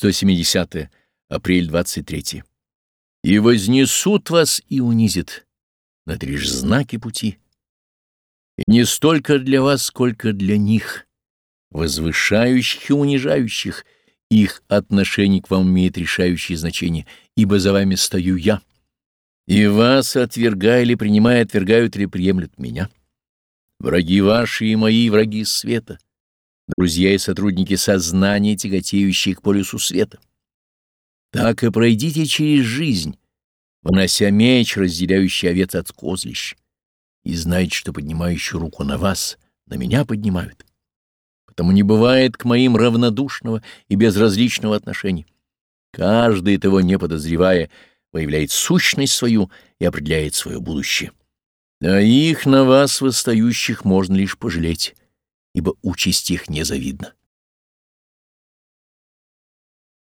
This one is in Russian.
170. -е, апрель 23. И вознесут вас и унизят, но это лишь знаки пути. И не столько для вас, сколько для них, возвышающих и унижающих, их отношение к вам имеет решающее значение, ибо за вами стою я. И вас, отвергая или принимая, отвергают или приемлют меня. Враги ваши и мои враги света, друзья и сотрудники сознания, тяготеющие к полюсу света. Так и пройдите через жизнь, вынося меч, разделяющий овец от козлищ, и знайте, что поднимающую руку на вас, на меня поднимают. Потому не бывает к моим равнодушного и безразличного отношения. Каждый, того не подозревая, выявляет сущность свою и определяет свое будущее. А их на вас, восстающих, можно лишь пожалеть, ибо участь их незавидна.